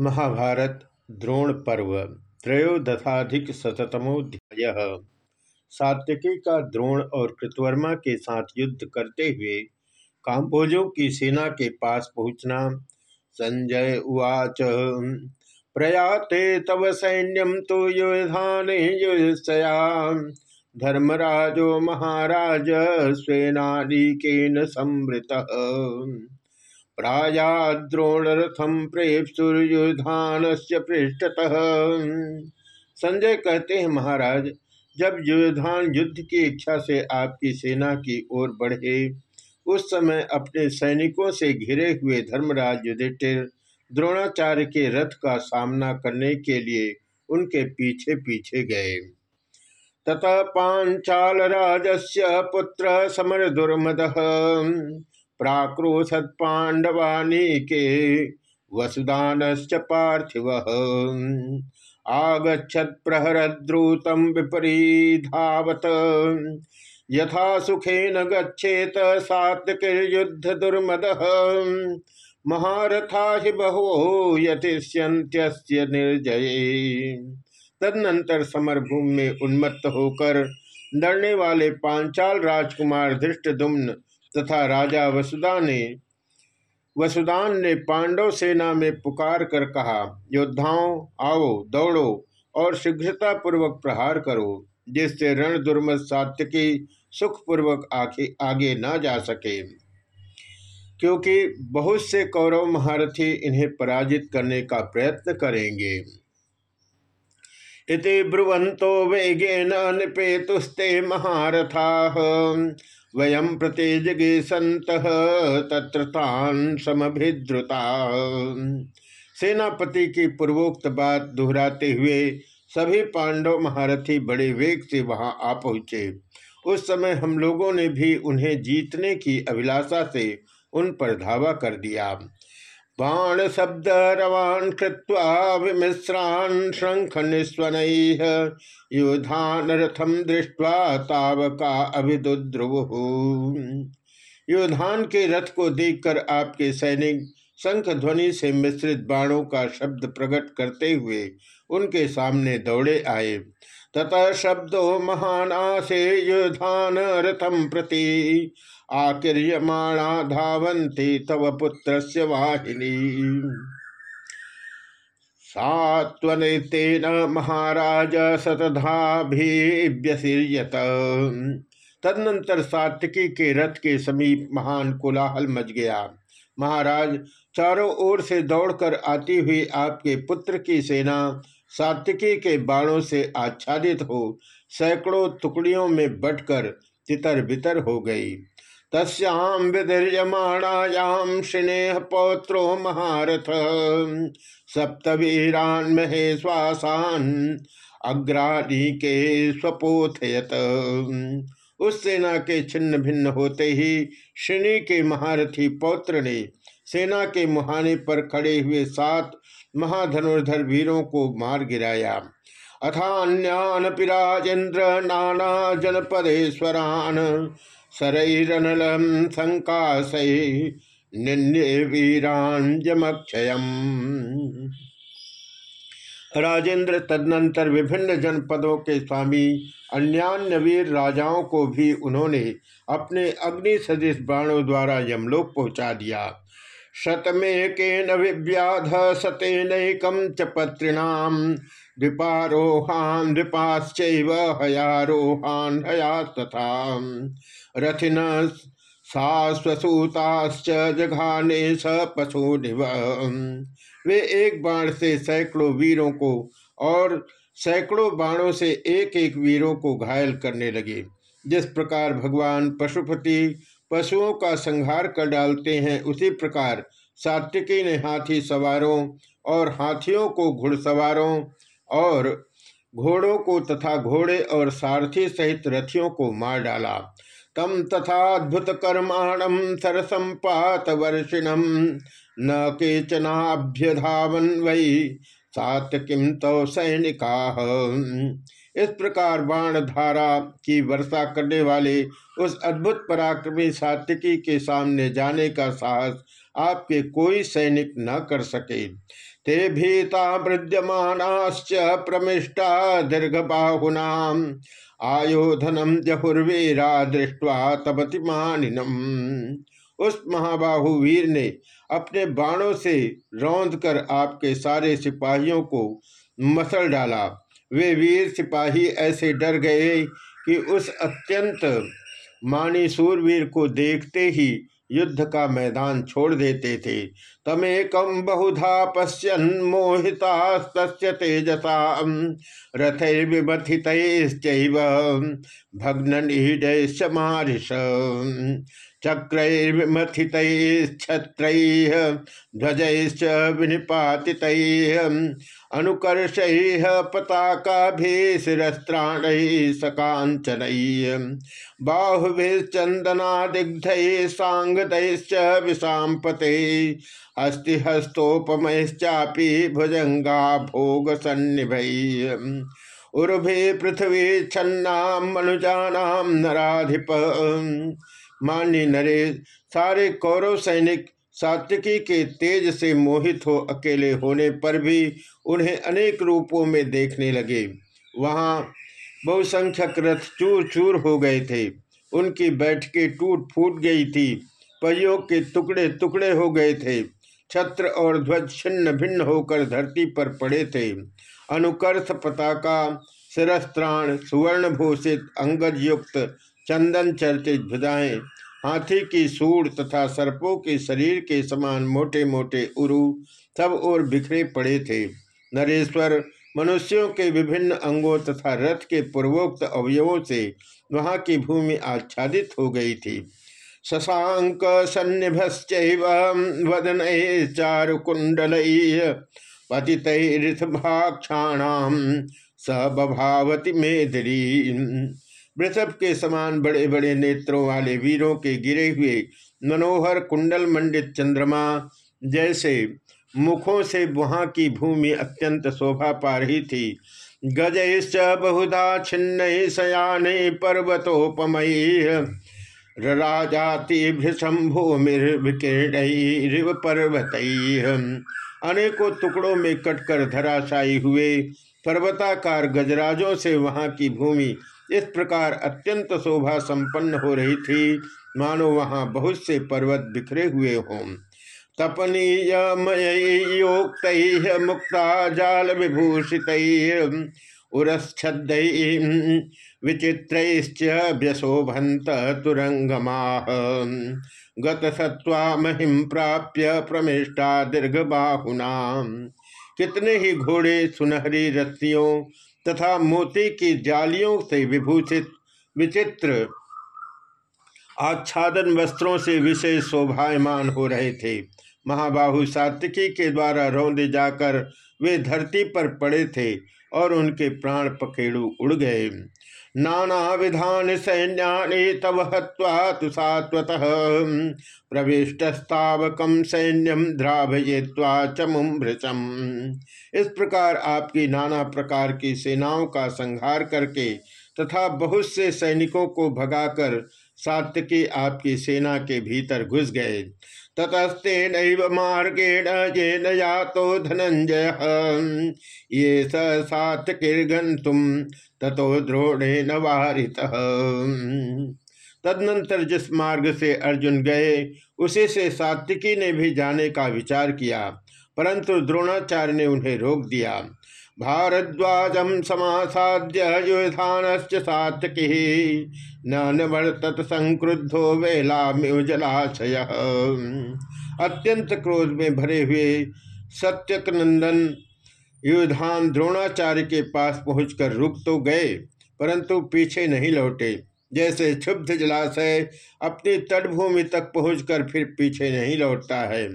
महाभारत द्रोण पर्व, त्रयोदशाधिक शतमोध्याय सात्यकी का द्रोण और कृतवर्मा के साथ युद्ध करते हुए काम्भोजों की सेना के पास पहुँचना। संजय उवाच, प्रयाते तव सैन्यम तो युधान युसया धर्मराजो महाराज स्वेनालीकेन संवृत। प्रायाद्रोणरथम प्रेप्सुर्युधान से पृष्ठतः। संजय कहते हैं, महाराज, जब युधान युद्ध की इच्छा से आपकी सेना की ओर बढ़े, उस समय अपने सैनिकों से घिरे हुए धर्मराज युधिष्ठिर द्रोणाचार्य के रथ का सामना करने के लिए उनके पीछे पीछे गए। तथा पांचाल राजस्य पुत्र समर दुर्मद। प्राक्रोशत पांडवानीके वसुदान पार्थिव। आगछत प्रहरद्रुतम विपरीधावत। यथा सुखेन गच्छेत सात्विकीर्युद्ध दुर्मद महारथा ही बहो यतिष्यंत्य निर्जय। तदनंतर समरभूमि में उन्मत्त होकर लड़ने वाले पांचाल राजकुमार धृष्टदुम्न तथा राजा वसुदा ने, वसुदान ने पांडव सेना में पुकार कर कहा, योद्धाओं, आओ, दौड़ो और शीघ्रता पूर्वक प्रहार करो, जिससे रण दुर्मत सात्यकी सुखपूर्वक आगे आगे न जा सके। क्योंकि बहुत से कौरव महारथी इन्हें पराजित करने का प्रयत्न करेंगे। इति ब्रुवंतो वेगेन निपेतुस्ते महारथा। वयम प्रतेजगे संत तत्र समभिद्रुता। सेनापति की पूर्वोक्त बात दोहराते हुए सभी पांडव महारथी बड़े वेग से वहाँ आ पहुँचे। उस समय हम लोगों ने भी उन्हें जीतने की अभिलाषा से उन पर धावा कर दिया। बाण शब्द रवान कृत्वा विमिश्रान शंख निस्वन युधान रथम दृष्टवा ताव का अभिदुद्रुव। युधान के रथ को देखकर आपके सैनिक शंख ध्वनि से मिश्रित बाणों का शब्द प्रकट करते हुए उनके सामने दौड़े आए। ततः शब्दो महान आसे युधान रथम प्रति आकिर्यमाणा धावंती तव पुत्र वाहिनी। सात्वनेतेन महाराज शतधाभिव्यसीयत तदनंतर सात्विकी के रथ के समीप महान कोलाहल मच गया। महाराज, चारों ओर से दौड़कर आती हुई आपके पुत्र की सेना सात्विकी के बाणों से आच्छादित हो, सैकड़ों टुकड़ियों में बटकर तितर बितर हो गई। तस्याम विदीर्यमाणायाम स्नेह पौत्रो महारथ। सप्तवीरान महेश्वासान अग्राणी के स्वपोथयत। उस सेना के छिन्न भिन्न होते ही श्रेणी के महारथी पौत्र ने सेना के मुहाने पर खड़े हुए सात महाधनुर्धर वीरों को मार गिराया। अथान्यान पिराजेन्द्र नाना जनपदेश्वरान सरईरनलम संकाशय निन्य वीरांजमक्षयम राजेंद्र तदनंतर विभिन्न जनपदों के स्वामी, अन्यान्य वीर राजाओं को भी उन्होंने अपने अग्नि सदृश बाणों द्वारा यमलोक पहुँचा दिया। शतमेकेन विव्याध सतेनकम च पत्रिणाम द्विपारोहान द्विपाश्चैव हयारोहान हयास्तथा। रथिन सास्वसूताश्च जघाने स पशु वे एक बाण से सैकड़ों वीरों को और सैकड़ों बाणों से एक एक वीरों को घायल करने लगे, जिस प्रकार भगवान पशुपति पशुओं का संहार कर डालते हैं, उसी प्रकार सात्विकी ने हाथी सवारों और हाथियों को घुड़सवारों और घोड़ों को तथा घोड़े और सारथी सहित रथियों को मार डाला। तम तथाद्भुत कर्माणम सरसंपात वर्षिणम। न केचनाभ्यधावन वही सात किम तो सैनिका। इस प्रकार बाण धारा की वर्षा करने वाले उस अद्भुत पराक्रमी सात्विकी के सामने जाने का साहस आपके कोई सैनिक न कर सके। ते भीता वृद्यमानाश्च प्रमिष्टा दीर्घ बाहुना आयोधनम जहुर्वीरा दृष्टवा तपति मानिनम उस महाबाहु वीर ने अपने बाणों से रौंद कर आपके सारे सिपाहियों को मसल डाला। वे वीर सिपाही ऐसे डर गए कि उस अत्यंत मानी सूरवीर को देखते ही युद्ध का मैदान छोड़ देते थे। तमेकम बहुधा पश्यन मोहिता तेजसा रथैर्विमथित भग्न मारिश चक्रैर्मथितैश्छत्र ध्वजैश्च विनिपातितैः, अनुकर्षैः पताकाभिशिरस्त्राणैः सकाञ्चनैः बाहुभिश्चन्दनादिग्धैः साङ्गदैश्च विशाम्पते हस्तिहस्तोपमैश्चापि भुजङ्गा भोगसन्निभैः उर्भे पृथ्वी छन्ना मनुजानाम नराधिप मान्य नरेश सारे कौरव सैनिक सात्विकी के तेज से मोहित हो अकेले होने पर भी उन्हें अनेक रूपों में देखने लगे। वहाँ बहुसंख्यक रथ चूर चूर हो गए थे। उनकी बैठकें टूट फूट गई थी। पहियों के टुकड़े टुकड़े हो गए थे। छत्र और ध्वज छिन्न भिन्न होकर धरती पर पड़े थे। अनुकर्थ पताका, शिरस्त्राण सुवर्ण भूषित अंगज युक्त चंदन चर्चित भुजाएँ हाथी की सूढ़ तथा सर्पों के शरीर के समान मोटे मोटे उरु, सब और बिखरे पड़े थे। नरेश्वर, मनुष्यों के विभिन्न अंगों तथा रथ के पूर्वोक्त अवयवों से वहाँ की भूमि आच्छादित हो गई थी। शशांक सन्निभश्च वदन चारुकुंडल पतितरिथभाक्षाणाम सबभावती मेदरी वृषभ के समान बड़े बड़े नेत्रों वाले वीरों के गिरे हुए मनोहर कुंडल मंडित चंद्रमा जैसे मुखों से वहाँ की भूमि अत्यंत शोभा पा रही थी। गजैश्च बहुधा छिन्न सयान पर्वतोपमयी। राजाति भूमिर्विकीर्ण पर्वत अनेकों टुकड़ों में कटकर धराशायी हुए। पर्वताकार गजराजों से वहाँ की भूमि इस प्रकार अत्यंत शोभा संपन्न हो रही थी। मानो वहाँ बहुत से पर्वत बिखरे हुए हों। तपनीय मुक्ता जाल विभूषित उरस्छद विचित्रैश्च व्यशोभंत तुरंगमा गतसत्वा महिम प्राप्य प्रमिष्टा दीर्घ बाहुना कितने ही घोड़े सुनहरी रस्सियों तथा मोती की जालियों से विभूषित, विचित्र आच्छादन वस्त्रों से विशेष शोभायमान हो रहे थे। महाबाहु सात्विकी के द्वारा रौंदे जाकर वे धरती पर पड़े थे। और उनके प्राण पखेड़ू उड़ गए। नाना विधान सैन्यानि तव हवा तु सात्वत प्रविष्टस्तावकम सैन्यम द्राभय्वा चमुभृचम इस प्रकार आपकी नाना प्रकार की सेनाओं का संहार करके तथा बहुत से सैनिकों को भगाकर सात्यकी आपकी सेना के भीतर घुस गए। ततस्ते नैव मार्गेण येन यातो धनंजय ये स सात्यकिर्गंतुम ततो द्रोणेन वारित। तदनंतर जिस मार्ग से अर्जुन गए, उसी से सात्विकी ने भी जाने का विचार किया, परंतु द्रोणाचार्य ने उन्हें रोक दिया। भारद्वाजम समासाद्य युधान सात्विकी न वर्तत संक्रुद्धो वेलाजलाशय अत्यंत क्रोध में भरे हुए सत्यक नंदन युधान द्रोणाचार्य के पास पहुंचकर रुक तो गए, परंतु पीछे नहीं लौटे। जैसे क्षुब्ध जलाशय अपनी तटभूमि तक पहुंचकर फिर पीछे नहीं लौटता है।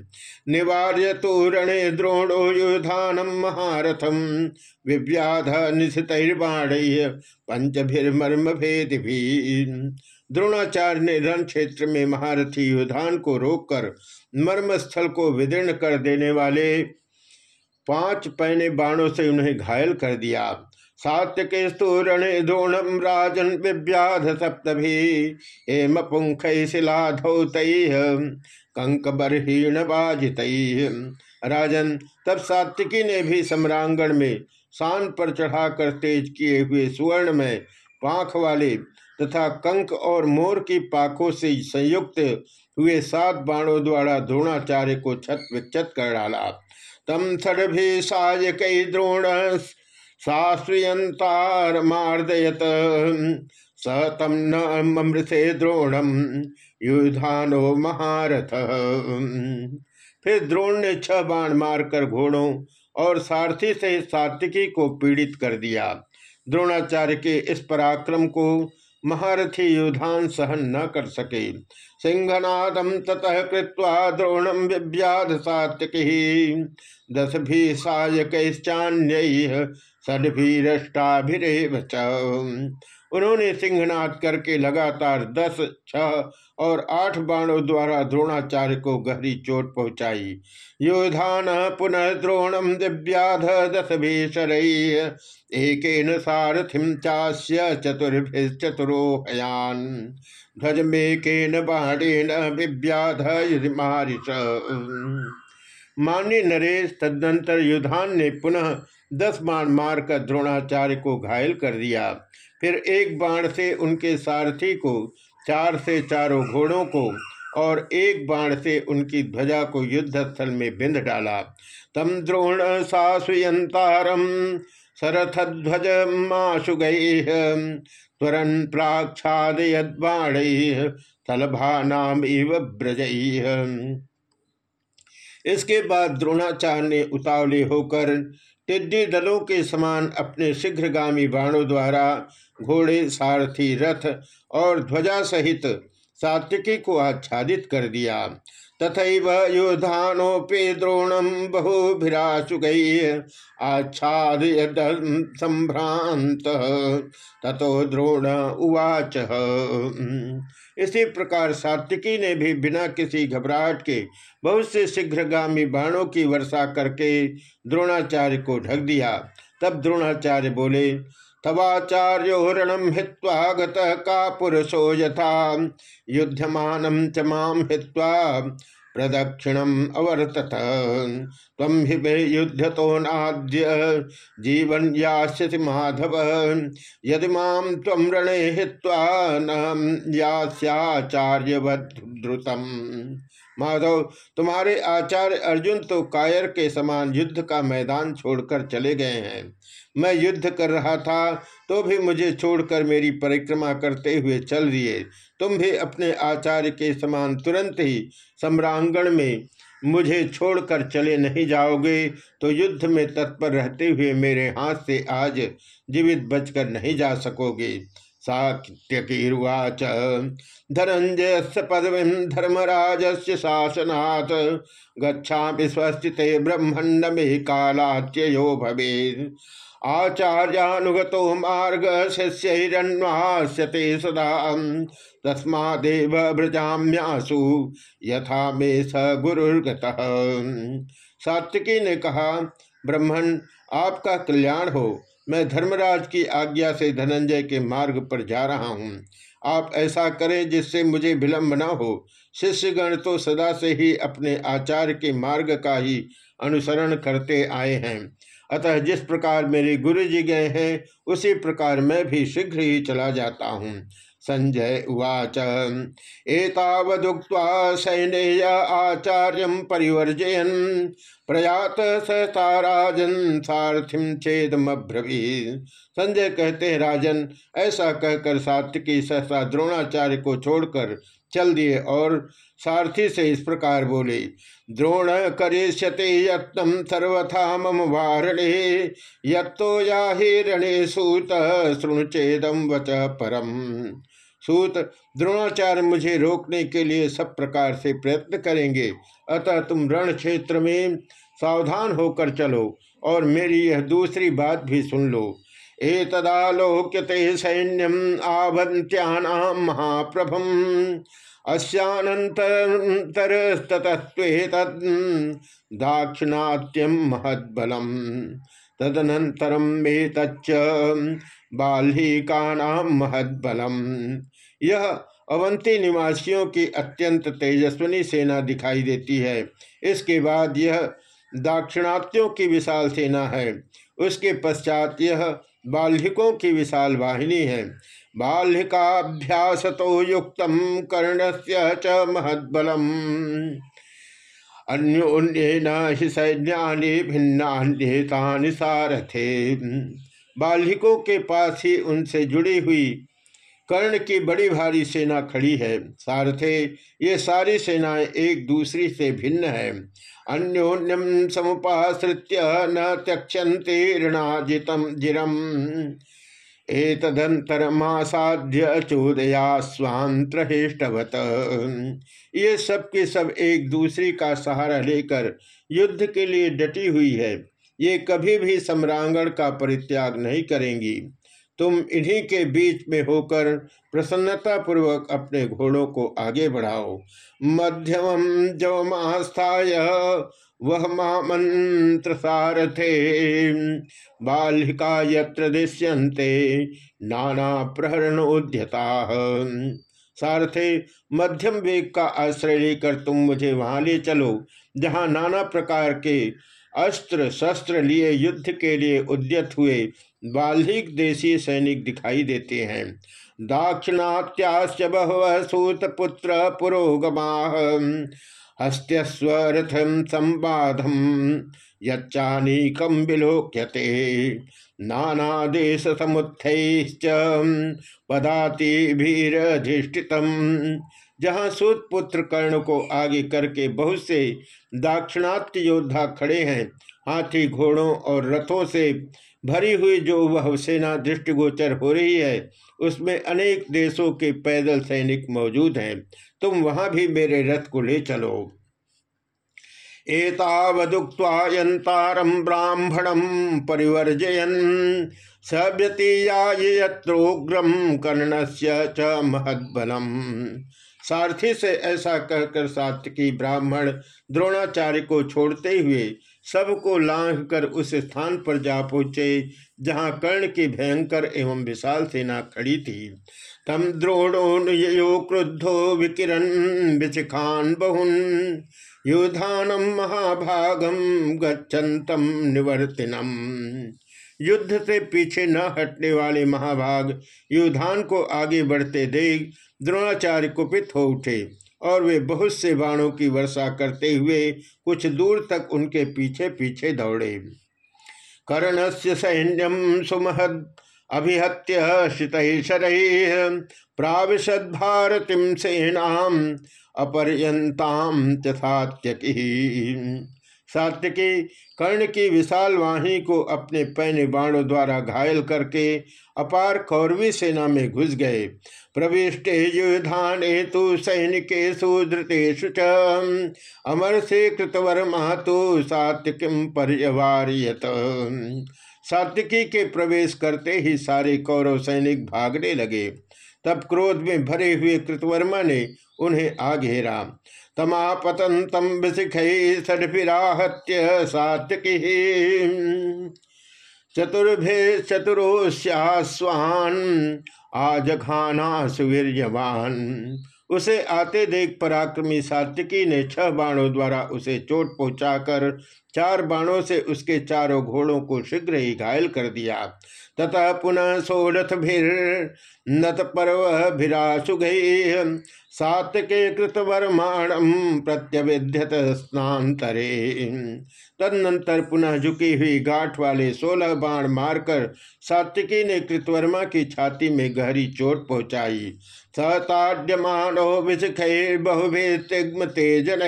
निवार्य तो रणे द्रोणो युधानम महारथम विव्याध निशितर्बाण पंचभिर्मर्म भेद भी द्रोणाचार्य ने रण क्षेत्र में महारथी युधान को रोककर मर्म स्थल को विदीर्ण कर देने वाले पाँच पैने बाणों से उन्हें घायल कर दिया। सात्विके स्तूरणे द्रोणम राजन विव्याध सप्तभी पुंख कंक बरहीण बाजित राजन, तब सात्विकी ने भी सम्रांगण में शान पर चढ़ाकर तेज किए हुए सुवर्ण में पाख वाले तथा कंक और मोर की पाखों से संयुक्त हुए सात बाणों द्वारा द्रोणाचार्य को छत विक्षत कर डाला। तम भी साय कई द्रोण साश्रियंतार मार्दयत स तम न नमृथे द्रोणम युधानो महारथ। फिर द्रोण ने छह बाण मारकर घोड़ों और सारथी से सात्विकी को पीड़ित कर दिया। द्रोणाचार्य के इस पराक्रम को महारथी युधान सहन न कर सके। सिंहनादम ततः कृत्वा द्रोणम विव्याध सात्विकी। दस भी सायक्य षडभीरष्टाभिरेव उन्होंने सिंहनाद करके लगातार दस, छह और आठ बाणों द्वारा द्रोणाचार्य को गहरी चोट पहुंचाई। योधान पुनः द्रोणम दिव्याध दस भीषर एक सारथिम चास्य चतुर्भिश्चतुरो हयान ध्वज में केन बाणेन विव्याध मान्य नरेश तदनंतर युधान ने पुनः दस बाण मारकर द्रोणाचार्य को घायल कर दिया। फिर एक बाण से उनके सारथी को, चार से चारों घोड़ों को और एक बाण से उनकी ध्वजा को युद्ध स्थल में बिंद डाला। तम द्रोण सासुयंतारम, सरथध्वज माशु गई त्वरन प्राक्षादयद बाण नाम इव ब्रजई इसके बाद द्रोणाचार्य ने उतावले होकर टिड्डी दलों के समान अपने शीघ्रगामी बाणों द्वारा घोड़े, सारथी, रथ और ध्वजा सहित सात्विकी को आच्छादित कर दिया। तथैव योधानोपे द्रोणम बहुभिराशुक आच्छादयद संभ्रांत तथो द्रोण उवाच। इसी प्रकार सात्विकी ने भी बिना किसी घबराहट के बहुत से शीघ्रगामी बाणों की वर्षा करके द्रोणाचार्य को ढक दिया। तब द्रोणाचार्य बोले तवाचार्योरणम हित्वा गतः का पुरुषो यथा। युद्धमान चमाम माम हित्वा प्रदक्षिणम अवर्तत। तम हि युद्ध तो नाद्य, जीवन यास्यति माधव। यदि माम तम रणे हित्वा न यास्याचार्यवद्रुतम माधव, तुम्हारे आचार्य अर्जुन तो कायर के समान युद्ध का मैदान छोड़कर चले गए हैं। मैं युद्ध कर रहा था तो भी मुझे छोड़कर मेरी परिक्रमा करते हुए चल दिए। तुम भी अपने आचार्य के समान तुरंत ही सम्रांगण में मुझे छोड़कर चले नहीं जाओगे तो युद्ध में तत्पर रहते हुए मेरे हाथ से आज जीवित बचकर नहीं जा सकोगे। सात्यकीर्वाच धनंजय पदवीं धर्मराज से शासनात्। गच्छा स्वस्ति ब्रह्मण्ड में कालात्ययो भवे आचार्यानुगतो मार्ग शिष्यरन्वास्यते सदा। तस्मादेव व्रजाम्यासु यथा मे स गुरुर्गत। सात्विकी ने कहा, ब्रह्मण, आपका कल्याण हो। मैं धर्मराज की आज्ञा से धनंजय के मार्ग पर जा रहा हूँ। आप ऐसा करें जिससे मुझे विलम्ब न हो। शिष्यगण तो सदा से ही अपने आचार्य के मार्ग का ही अनुसरण करते आए हैं। अतः जिस प्रकार मेरे गुरु जी गए हैं, उसी प्रकार मैं भी शीघ्र ही चला जाता हूँ। संजय उवाच। एतावदुक्त्वा सैन्य आचार्य परिवर्जयन। प्रयात सहसा राजन सारथिम छेदमब्रवी संजय कहते हैं, राजन, ऐसा कहकर सात्विकी सहसा द्रोणाचार्य को छोड़कर चल दिए और सारथी से इस प्रकार बोले, द्रोण करिष्यते यत्न सर्वथा मम वारणे। यत्तो या रणे सूत शृणुचेदम वच परम। सूत, द्रोणाचार्य मुझे रोकने के लिए सब प्रकार से प्रयत्न करेंगे। अतः तुम रण क्षेत्र में सावधान होकर चलो और मेरी यह दूसरी बात भी सुन लो। ए एतदालोक्यते सैन्यम आवंत्यानाम महाप्रभम। अस्यानंतरस्ततस्वेत दाक्षिणात्यम महद्बलम। तदनंतरम में तच्च बाल्हिका महदबलम। यह अवंती निवासियों की अत्यंत तेजस्वनी सेना दिखाई देती है। इसके बाद यह दाक्षिणात्यों की विशाल सेना है। उसके पश्चात यह बाल्हिकों की विशाल वाहिनी है। बाल्हिकाभ्यास तो युक्त कर्ण से च महदबलम। अन्योन्येन हि सैन्यानि भिन्नान्येतानि सारथे। बाल्हिकों के पास ही उनसे जुड़ी हुई कर्ण की बड़ी भारी सेना खड़ी है। सारथे, ये सारी सेनाएँ एक दूसरी से भिन्न है। अन्योन्यम समुपाश्रित्य न त्यक्षते ऋणाजितम जिरम। एतदंतरमासाध्य चोदया स्वांतृष्टवत ये सब के सब एक दूसरे का सहारा लेकर युद्ध के लिए डटी हुई है। ये कभी भी सम्रांगण का परित्याग नहीं करेंगी। तुम इन्हीं के बीच में होकर प्रसन्नता पूर्वक अपने घोड़ों को आगे बढ़ाओ। मध्यम जवमास्थाय वह मंत्र सारथे बालिका यत्र दृश्यन्ते, नाना प्रहरणोद्यता सारथे, मध्यम वेग का आश्रय लेकर तुम मुझे वहाँ ले चलो, जहाँ नाना प्रकार के अस्त्र शस्त्र लिए युद्ध के लिए उद्यत हुए बाल्हिक देशी सैनिक दिखाई देते हैं। दाक्षिणात्याश्च बहव सूत पुत्र पुरोगमा हस्त्यस्वरथम संवादम यच्चानीकम विलोक्यते। नाना देश समुत्थ पदाति भीरधिष्ठितम जहाँ सूत पुत्र कर्ण को आगे करके बहुत से दाक्षिणात्य योद्धा खड़े हैं, हाथी घोड़ों और रथों से भरी हुई जो वह सेना दृष्टिगोचर हो रही है, उसमें अनेक देशों के पैदल सैनिक मौजूद हैं। तुम वहाँ भी मेरे रथ को ले चलो। एतावदुक्तायंतारम ब्राह्मणम परिवर्जयन। सव्यतीयात्रोग्रम कर्णस्य च महद्बलम। सारथी से ऐसा कहकर सात्विकी ब्राह्मण द्रोणाचार्य को छोड़ते हुए सबको लांघ कर उस स्थान पर जा पहुँचे, जहाँ कर्ण की भयंकर एवं विशाल सेना खड़ी थी। तम द्रोणो क्रुद्धो विकिरण विचिखान बहुन। युधानम महाभागम गच्छन्तम निवर्तिनम युद्ध से पीछे न हटने वाले महाभाग युधान को आगे बढ़ते देख द्रोणाचार्य कुपित हो उठे। और वे बहुत से बाणों की वर्षा करते हुए कुछ दूर तक उनके पीछे पीछे दौड़े। कर्ण से सैन्यम सुमहद अभिहत्य शितशर प्राविशद भारतीम सेनाम अपर्यंताम तथात्यकी सात्यकी कर्ण की विशाल वाही को अपने पैने बाणों द्वारा घायल करके अपार कौरवी सेना में घुस गए। प्रविष्टे युधाने तो सैनिकेशु धृतेषु च। अमर से कृतवर महतो सात्विकीम पर्यवारियत। सात्विकी के प्रवेश करते ही सारे कौरव सैनिक भागने लगे। तब क्रोध में भरे हुए कृतवर्मा ने उन्हें आ घेरा। तमापतन तम विशिख सडफिराहत्य सात्विकी। चतुर्भे आज खाना सुवीरवान उसे आते देख पराक्रमी सात्विकी ने छह बाणों द्वारा उसे चोट पहुंचाकर चार बाणों से उसके चारों घोड़ों को शीघ्र ही घायल कर दिया। तथा पुनः सोरथ भीर, नत पर्व भिरासु गई। सात के कृतवर्माणम प्रत्यविध्यत स्नातरे तदनंतर पुनः झुकी हुई गांठ वाले सोलह बाण मारकर सात्विकी ने कृतवर्मा की छाती में गहरी चोट पहुंचाई। तेजन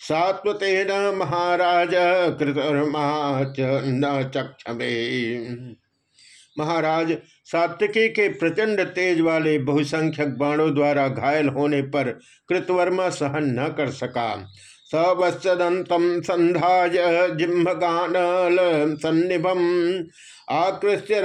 सात्वतेन महाराज कृतवर्मा न चक्षमे महाराज, सात्विकी के प्रचंड तेज वाले बहुसंख्यक बाणों द्वारा घायल होने पर कृतवर्मा सहन न कर सका। सवत्सदंतम सन्निभम। आकृष्य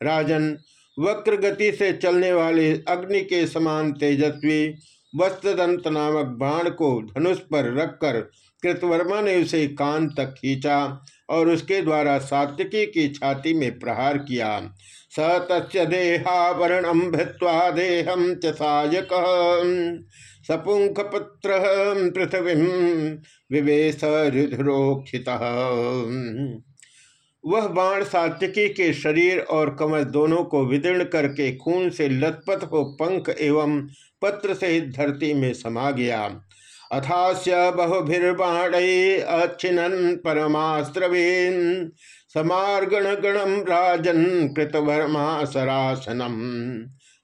राजन वक्र गति से चलने वाले अग्नि के समान तेजस्वी वस्त्रदंत नामक बाण को धनुष पर रखकर कृतवर्मा ने उसे कान तक खींचा और उसके द्वारा सात्विकी की छाती में प्रहार किया। स तस् देहावरणम भित्वा देहम च सायक। सपुंख पुत्र पृथ्वी विवेश रुद्रोक्षित वह बाण सात्विकी के शरीर और कमर दोनों को विदीर्ण करके खून से लथपथ हो पंख एवं पत्र सहित धरती में समा गया। अथास्य बहुभिर्बाण अच्छिन्न परमास्त्रवीन। समार्गण गणम राजन कृतवर्मा सरासनम।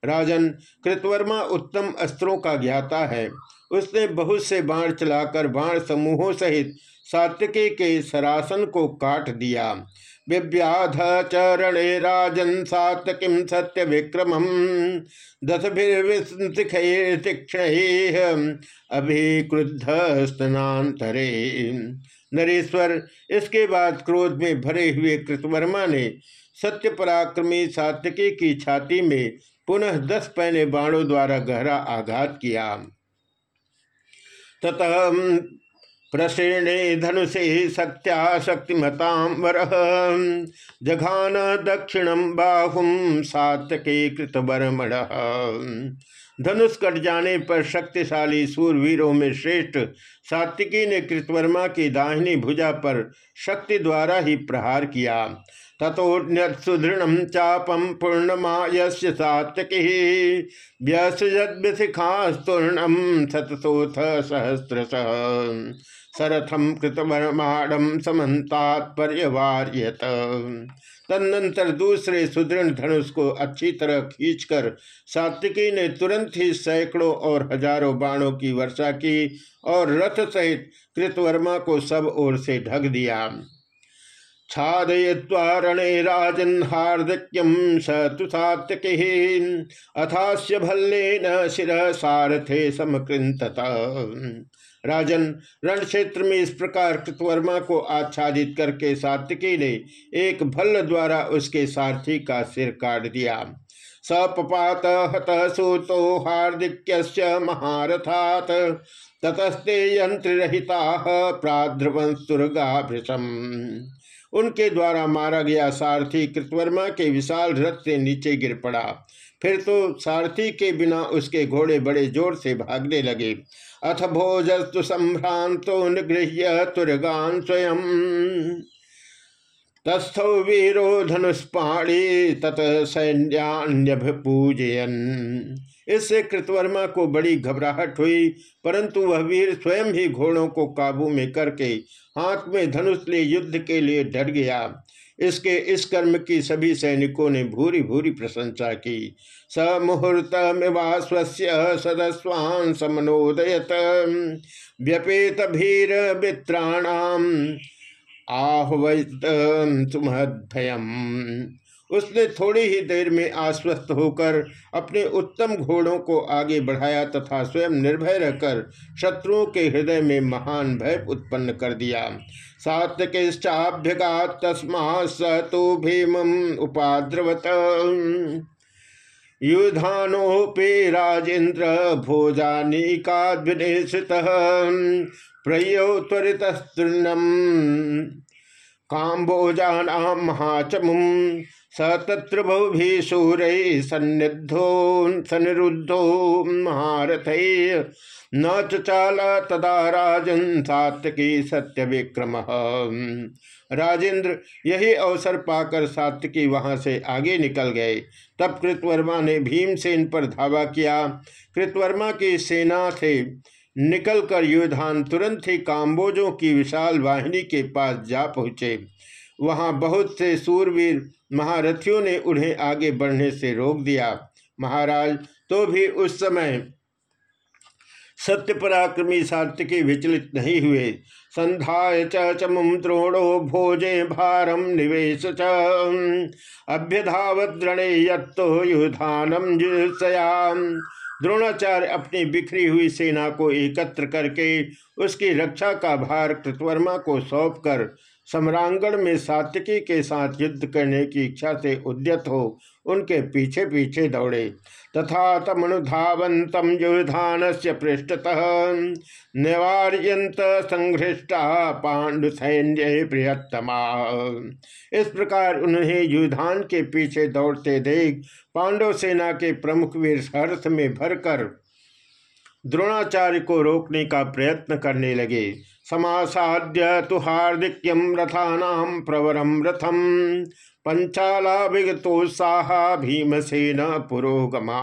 राजन कृतवर्मा उत्तम अस्त्रों का ज्ञाता है। उसने बहुत से बाण चलाकर बाण समूहों सहित सात्विकी के सरासन को काट दिया। विव्याध चरणे राजन सात्विकीम सत्य विक्रम दसभिर्तीक्षण अभिक्रुद्ध स्तनातरे नरेश्वर, इसके बाद क्रोध में भरे हुए कृतवर्मा ने सत्य पराक्रमी सात्विकी की छाती में पुनः दस पहने बाणों द्वारा गहरा आघात किया। ततः प्रसीणे धनुषे शक्त्या शक्तिमतां वर। जघान दक्षिणम बाहुम सातके कृतवर्मण। धनुष कट जाने पर शक्तिशाली सूरवीरों में श्रेष्ठ सात्विकी ने कृतवर्मा की दाहिनी भुजा पर शक्ति द्वारा ही प्रहार किया। तथोन्यसुदृढ़ चापम पूर्णमाय सात्विकी व्यसजद्भिखास्तूर्णम शतसोथ सहस्र सरथम कृतवर्माणम समन्तात्पर्यवार्यत। तदनंतर दूसरे सुदृढ़ धनुष को अच्छी तरह खींचकर सात्विकी ने तुरंत ही सैकड़ों और हज़ारों बाणों की वर्षा की और रथ सहित कृतवर्मा को सब ओर से ढक दिया। छादय्वारणे राजन हार्दिक्यम स तु अथास्य भल्लेन शिर सारथे समकृत राजन, रण क्षेत्र में इस प्रकार कृतवर्मा को आच्छादित करके सात्विकी ने एक भल्ल द्वारा उसके सारथी का सिर काट दिया। सपात हत सूतो हार्दिक्य महारथात, ततस्ते यंत्रहिता प्राद्रवंसुर्गाभृशम उनके द्वारा मारा गया सारथी कृतवर्मा के विशाल रथ से नीचे गिर पड़ा। फिर तो सारथी के बिना उसके घोड़े बड़े ज़ोर से भागने लगे। अथ भोजस्तु संभ्रांतो निगृह्य तुरगान स्वयं। तस्थौ वीरो धनुष्पाणी तत सैन्यान्य पूजयन इससे कृतवर्मा को बड़ी घबराहट हुई, परंतु वह वीर स्वयं ही घोड़ों को काबू में करके हाथ में धनुष ले युद्ध के लिए डर गया। इसके इस कर्म की सभी सैनिकों ने भूरी भूरी प्रशंसा की। स मुहूर्त सदस्वान समनोदयत। व्यपेत भीर मित्राणाम आह्वत सुमहदभयम उसने थोड़ी ही देर में आश्वस्त होकर अपने उत्तम घोड़ों को आगे बढ़ाया तथा स्वयं निर्भय रहकर शत्रुओं के हृदय में महान भय उत्पन्न कर दिया। सात्यकिश्चाभ्यगा तस्मा स तो भीम उपाद्रवत। युधानोपे राजेन्द्र भोजानी प्रयो त्वरितस्तृणम काम्बोजानाम महाचमुम स तत्र सूर सन्निधो सनिरुद्धो महारथ। न चाल तदा राजन सात्विकी सत्य विक्रम राजेंद्र यही अवसर पाकर सात्विकी वहाँ से आगे निकल गए। तब कृतवर्मा ने भीमसेन पर धावा किया। कृतवर्मा की सेना से निकलकर युधान तुरंत ही काम्बोजों की विशाल वाहिनी के पास जा पहुँचे। वहाँ बहुत से सूरवीर महारथियों ने उन्हें आगे बढ़ने से रोक दिया। महाराज तो भी उस समय सत्य पराक्रमी सात्विकी विचलित नहीं हुए। संध्याय चमुम द्रोणो भोजे भारम निवेश च। अभ्यधावद्रणे यत्तो युधानम जुसयाम। द्रोणाचार्य अपनी बिखरी हुई सेना को एकत्र करके उसकी रक्षा का भार कृतवर्मा को सौंपकर सम्रांगण में सात्यकी के साथ युद्ध करने की इच्छा से उद्यत हो, उनके पीछे पीछे दौड़े। तथा तमनुधावंतम युधान से पृष्ठतः निवार्यंत संघृष्टा पांडु सैन्य बृहत्तमा। इस प्रकार उन्हें युधान के पीछे दौड़ते देख पांडव सेना के प्रमुख वीर हर्ष में भरकर द्रोणाचार्य को रोकने का प्रयत्न करने लगे। समासाद्य तु हार्दिक्यम रथानाम प्रवरम रथम पंचाला विगतोत्साह भीमसेन पुरोगमा।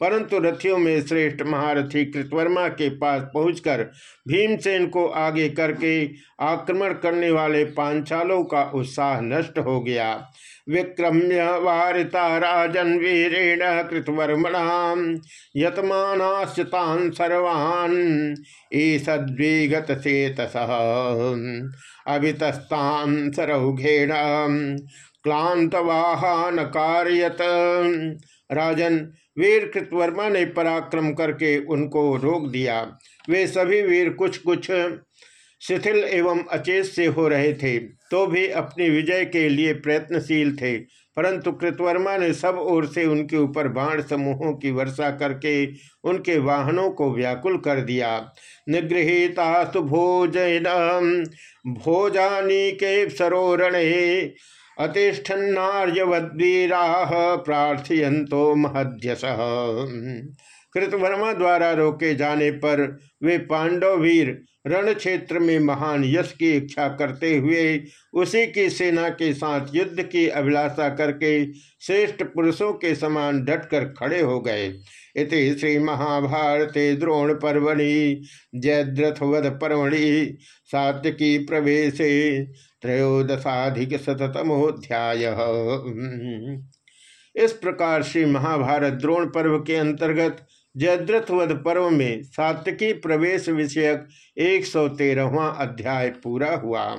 परंतु रथियों में श्रेष्ठ महारथी कृतवर्मा के पास पहुंचकर भीमसेन को आगे करके आक्रमण करने वाले पांचालों का उत्साह नष्ट हो गया। विक्रम्य वारिता राजन वीरेण कृतवर्मणा। यतमानाश्यतान सर्वान् ईसद्विगत चेतस अभितस्तान सरौघेण क्लांतवाहन कार्यत राजन, वीर कृतवर्मा ने पराक्रम करके उनको रोक दिया। वे सभी वीर कुछ कुछ शिथिल एवं अचेत से हो रहे थे। तो भी अपनी विजय के लिए प्रयत्नशील थे, परंतु कृतवर्मा ने सब ओर से उनके ऊपर बाण समूहों की वर्षा करके उनके वाहनों को व्याकुल कर दिया। निगृहिता सुभोजन भोजानी के सरोरणे अतिष्ठन्नार्यवीरा प्रार्थयंतो महध्यस कृतवर्मा द्वारा रोके जाने पर वे पांडव वीर रण क्षेत्र में महान यश की इच्छा करते हुए उसी की सेना के साथ युद्ध की अभिलाषा करके श्रेष्ठ पुरुषों के समान डटकर खड़े हो गए। इति श्री महाभारते द्रोण पर्वणि, जयद्रथवध पर्वणि सात्यकी प्रवेश त्रयोदशाधिक शतमोध्याय इस प्रकार श्री महाभारत द्रोण पर्व के अंतर्गत जयद्रथवध पर्व में सात्विकी प्रवेश विषयक एक सौ तेरहवा अध्याय पूरा हुआ।